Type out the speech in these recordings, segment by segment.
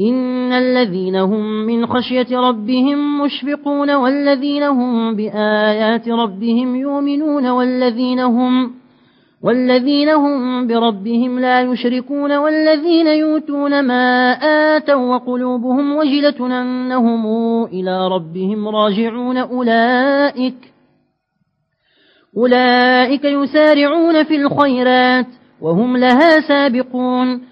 إن الذين هم من خشية ربهم مشفقون والذين هم بآيات ربهم يؤمنون والذين هم والذين هم بربهم لا يشركون والذين يؤتون ما آتوا وقلوبهم وجلة أنهم إلى ربهم راجعون أولئك أولئك يسارعون في الخيرات وهم لها سابقون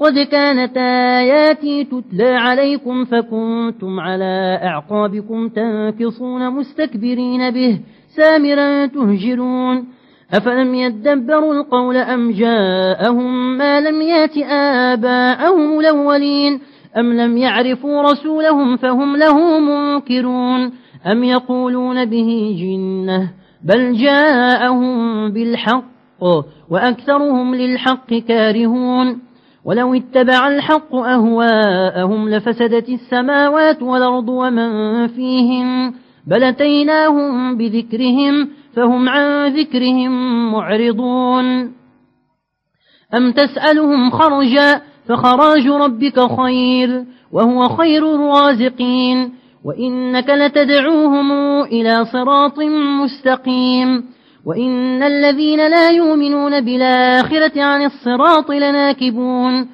قد كانت آياتي تتلى عليكم فكنتم على أعقابكم تنكصون مستكبرين به سامرا تهجرون أفلم يدبروا القول أم جاءهم ما لم يات آباءهم الأولين أم لم يعرفوا رسولهم فهم له منكرون أم يقولون به جنة بل جاءهم بالحق وأكثرهم للحق كارهون ولو اتبع الحق أهواءهم لفسدت السماوات والأرض ومن فيهم بل أتيناهم بذكرهم فهم عن ذكرهم معرضون أم تسألهم خرجا فخراج ربك خير وهو خير الرازقين وإنك لتدعوهم إلى صراط مستقيم وإن الذين لا يؤمنون بالآخرة عن الصراط لناكبون